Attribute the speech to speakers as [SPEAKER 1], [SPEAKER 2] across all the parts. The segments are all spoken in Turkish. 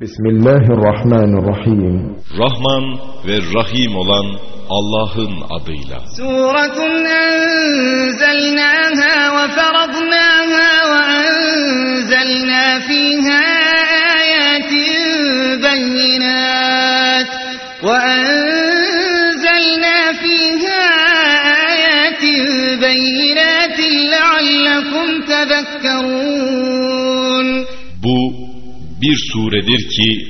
[SPEAKER 1] Bismillahirrahmanirrahim.
[SPEAKER 2] Rahman ve Rahim olan Allah'ın adıyla.
[SPEAKER 3] Suratun enzelnâhâ ve faradnâhâ ve enzelnâ fîhâ âyâtin beyinât ve enzelnâ fîhâ âyâtin beyinâtin leallekum tebekkerûn.
[SPEAKER 2] Bu bir suredir ki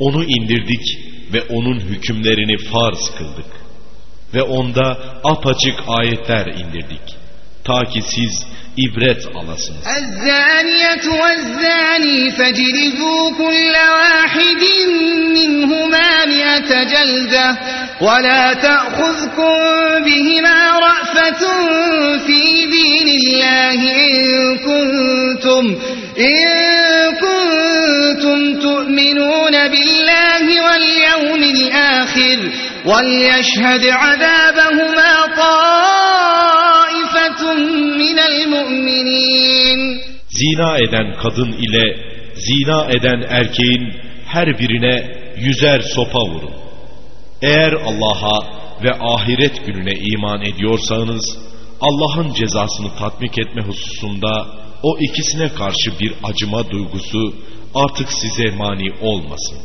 [SPEAKER 2] onu indirdik ve onun hükümlerini farz kıldık. Ve onda apaçık ayetler indirdik. Ta ki siz ibret alasınız.
[SPEAKER 3] الزانية والزاني فاجلدوا كل واحد منهما مئة جلدة ولا تأخذكم بهما رأفة في دين الله إن كنتم إن كنتم تؤمنون بالله واليوم الآخر وليشهد عذابهما طائفة من المؤمنين
[SPEAKER 2] Zina eden kadın ile zina eden erkeğin her birine yüzer sopa vurun. Eğer Allah'a ve ahiret gününe iman ediyorsanız Allah'ın cezasını tatbik etme hususunda o ikisine karşı bir acıma duygusu artık size mani olmasın.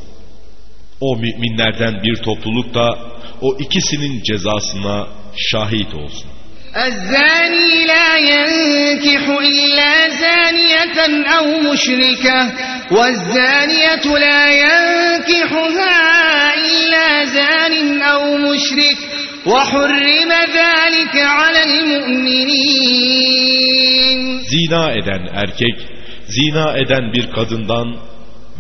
[SPEAKER 2] O müminlerden bir topluluk da o ikisinin cezasına şahit olsun.
[SPEAKER 3] الزاني لا ينكح إلا زانية أو مشركة والزانية لا ينكحها إلا زان أو مشرك وحرم ذلك على المؤمنين
[SPEAKER 2] Zina eden erkek, zina eden bir kadından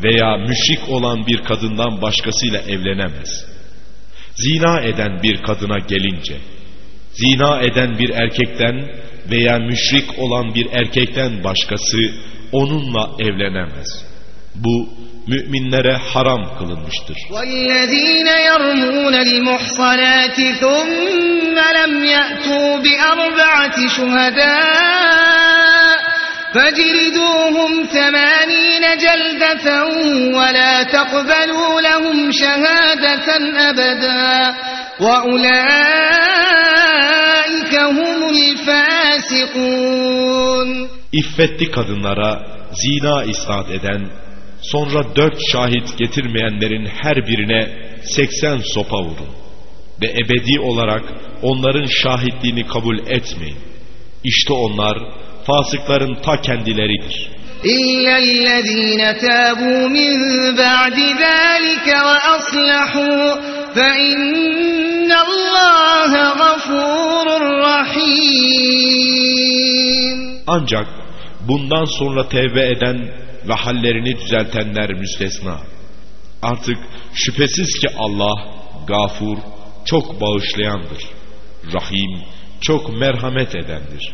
[SPEAKER 2] veya müşrik olan bir kadından başkasıyla evlenemez. Zina eden bir kadına gelince, zina eden bir erkekten veya müşrik olan bir erkekten başkası onunla evlenemez. Bu müminlere haram kılınmıştır.
[SPEAKER 3] والذين يرمون المحصنات ثم لم يأتوا بأربعة شهداء فاجلدوهم ثمانين جلدة ولا تقبلوا لهم شهادة أبدا وأولئك هم الفاسقون
[SPEAKER 2] İffetli kadınlara zina isnat eden, sonra dört şahit getirmeyenlerin her birine seksen sopa vurun. Ve ebedi olarak onların şahitliğini kabul etmeyin. İşte onlar fasıkların ta kendileridir.
[SPEAKER 3] إلا الذين تابوا من بعد ذلك وأصلحوا فإن الله غفور رحيم
[SPEAKER 2] Ancak bundan sonra tevbe eden ve hallerini düzeltenler müstesna. Artık şüphesiz ki Allah gafur, çok bağışlayandır. Rahim, çok merhamet edendir.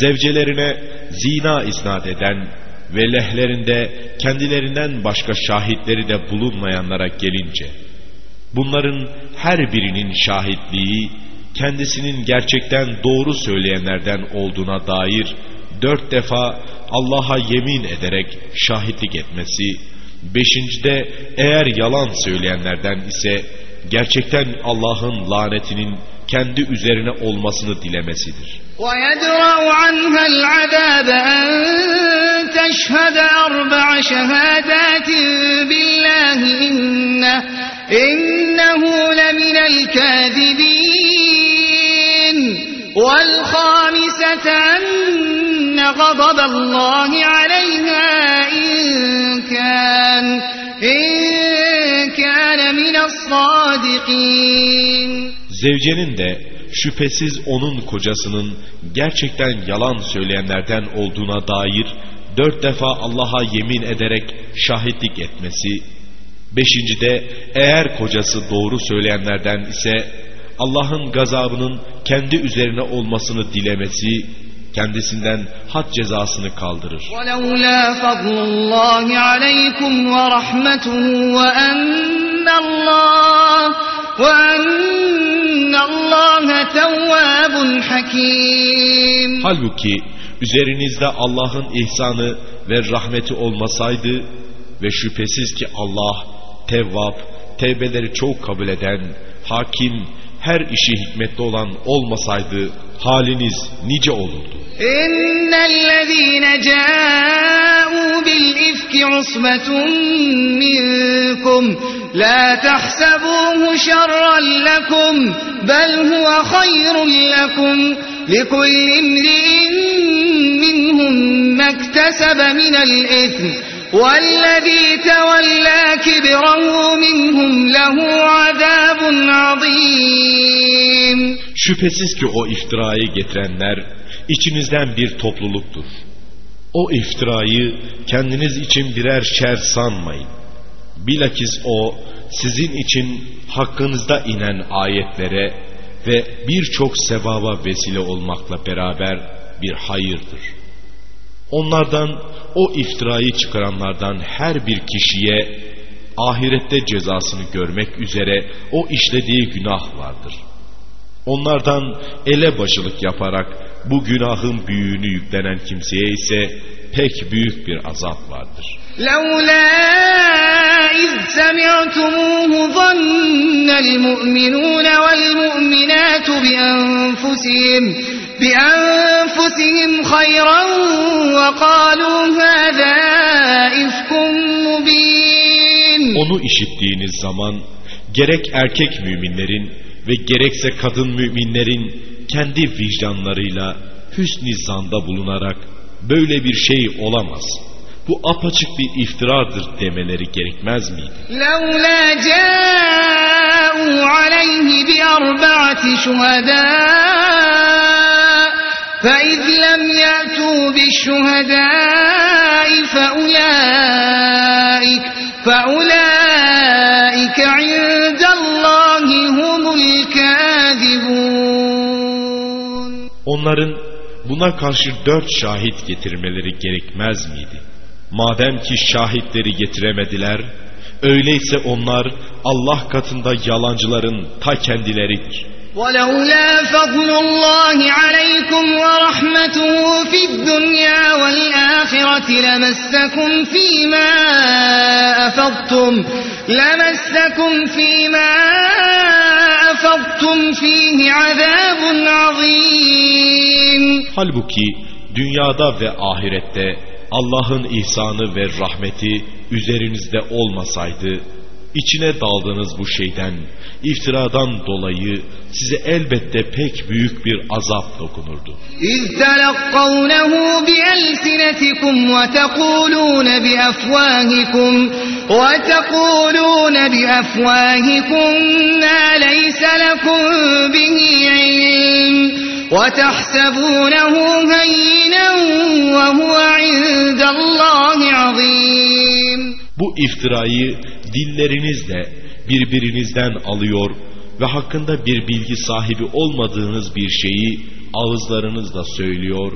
[SPEAKER 2] Zevcelerine zina isnat eden ve lehlerinde kendilerinden başka şahitleri de bulunmayanlara gelince, bunların her birinin şahitliği kendisinin gerçekten doğru söyleyenlerden olduğuna dair dört defa Allah'a yemin ederek şahitlik etmesi, beşincide eğer yalan söyleyenlerden ise gerçekten Allah'ın lanetinin kendi üzerine olmasını dilemesidir.
[SPEAKER 3] ويدرأ عنها العذاب أن تشهد أربع شهادات بالله إنه, إنه لمن الكاذبين والخامسة أن غضب الله عليها إن كان إن كان من الصادقين
[SPEAKER 2] Zevcenin de şüphesiz onun kocasının gerçekten yalan söyleyenlerden olduğuna dair dört defa Allah'a yemin ederek şahitlik etmesi, beşincide eğer kocası doğru söyleyenlerden ise Allah'ın gazabının kendi üzerine olmasını dilemesi, kendisinden had cezasını kaldırır.
[SPEAKER 3] وَلَوْلَا فَضْلُ اللّٰهِ عَلَيْكُمْ وَرَحْمَتُهُ وَأَنَّ اللّٰهِ تَوَّابٌ حَكِيمٌ
[SPEAKER 2] Halbuki üzerinizde Allah'ın ihsanı ve rahmeti olmasaydı ve şüphesiz ki Allah tevvap, tevbeleri çok kabul eden, hakim, her işi hikmetli olan olmasaydı haliniz nice olurdu.
[SPEAKER 3] إن الذين جاءوا بالإفك عصبة منكم لا تحسبوه شرا لكم بل هو خير لكم لكل امرئ منهم ما اكتسب من الإثم والذي تولى كبره منهم له عذاب عظيم
[SPEAKER 2] Şüphesiz ki o iftirayı getirenler içinizden bir topluluktur. O iftirayı kendiniz için birer şer sanmayın. Bilakis o sizin için hakkınızda inen ayetlere ve birçok sevaba vesile olmakla beraber bir hayırdır. Onlardan o iftirayı çıkaranlardan her bir kişiye ahirette cezasını görmek üzere o işlediği günah vardır. Onlardan elebaşılık yaparak bu günahın büyüğünü yüklenen kimseye ise pek büyük bir azap vardır.
[SPEAKER 3] لولا إذ سمعتموه ظن المؤمنون والمؤمنات بأنفسهم بأنفسهم خيرا وقالوا هذا إفك مبين
[SPEAKER 2] Onu işittiğiniz zaman gerek erkek müminlerin ve gerekse kadın müminlerin kendi vicdanlarıyla hüsn-i zanda bulunarak böyle bir şey olamaz. Bu apaçık bir iftiradır demeleri gerekmez miydi?
[SPEAKER 3] لولا جاءوا عليه بأربعة شهداء فإذ لم يأتوا بالشهداء فأولئك فأولئك
[SPEAKER 2] Onların buna karşı dört şahit getirmeleri gerekmez miydi? Madem ki şahitleri getiremediler, öyleyse onlar Allah katında yalancıların ta kendileridir.
[SPEAKER 3] ولولا فضل الله عليكم ورحمته في الدنيا والآخرة لمسكم فيما أفضتم لمسكم فيما أفضتم فيه عذاب عظيم
[SPEAKER 2] Halbuki dünyada ve ahirette Allah'ın ihsanı ve rahmeti üzerinizde olmasaydı, içine daldığınız bu şeyden, iftiradan dolayı size elbette pek büyük bir azap dokunurdu.
[SPEAKER 3] إذ تلقونه بألسنتكم وتقولون بأفواهكم وتقولون بأفواهكم ما ليس لكم به علم وتحسبونه هينا وهو عند الله عظيم
[SPEAKER 2] Bu iftirayı dillerinizle birbirinizden alıyor ve hakkında bir bilgi sahibi olmadığınız bir şeyi ağızlarınızla söylüyor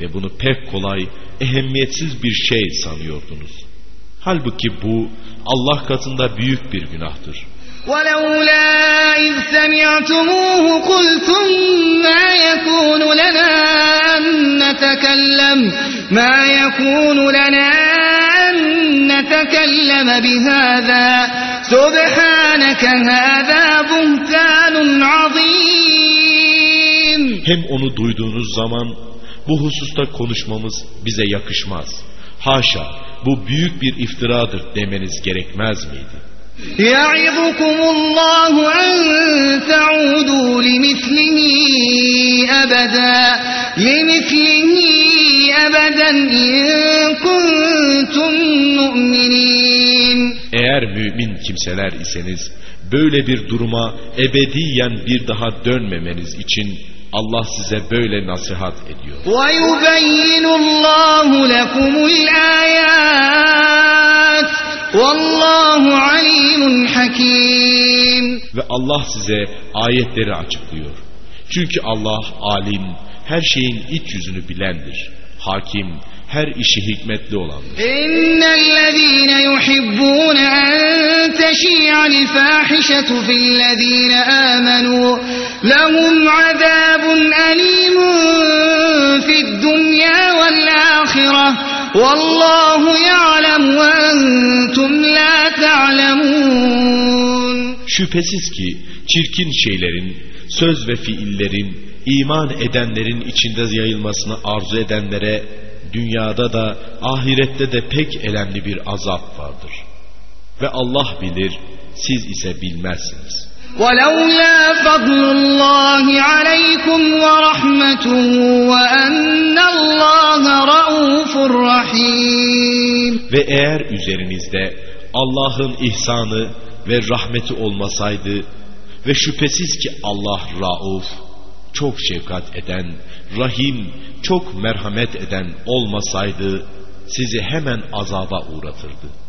[SPEAKER 2] ve bunu pek kolay, ehemmiyetsiz bir şey sanıyordunuz. Halbuki bu Allah katında büyük bir günahtır.
[SPEAKER 3] ولولا إذ سمعتموه قلتم ما يكون لنا أن نتكلم ما يكون لنا أن نتكلم بهذا سبحانك هذا بهتان عظيم
[SPEAKER 2] Hem onu duyduğunuz zaman bu hususta konuşmamız bize yakışmaz. Haşa bu büyük bir iftiradır demeniz gerekmez miydi?
[SPEAKER 3] يعظكم الله أن تعودوا لمثله أبدا لمثله أبدا إن كنتم مؤمنين
[SPEAKER 2] Eğer mümin kimseler iseniz böyle bir duruma ebediyen bir daha dönmemeniz için Allah size böyle nasihat ediyor.
[SPEAKER 3] وَيُبَيِّنُ اللّٰهُ لَكُمُ الْآيَاتِ Vallahu alimun hakim.
[SPEAKER 2] Ve Allah size ayetleri açıklıyor. Çünkü Allah alim, her şeyin iç yüzünü bilendir. Hakim, her işi hikmetli olandır.
[SPEAKER 3] İnnellezîne yuhibbûne en teşî'al fâhişetu fillezîne âmenû. Lehum azâbun elîmun fid dunyâ vel âhireh. Vallahu ya'lem ve
[SPEAKER 2] Şüphesiz ki çirkin şeylerin, söz ve fiillerin, iman edenlerin içinde yayılmasını arzu edenlere dünyada da ahirette de pek elemli bir azap vardır. Ve Allah bilir, siz ise bilmezsiniz.
[SPEAKER 3] ولولا فضل الله عليكم ورحمته وأن الله رؤوف رحيم
[SPEAKER 2] Ve eğer üzerinizde Allah'ın ihsanı ve rahmeti olmasaydı ve şüphesiz ki Allah rauf, çok şefkat eden, rahim, çok merhamet eden olmasaydı sizi hemen azaba uğratırdı.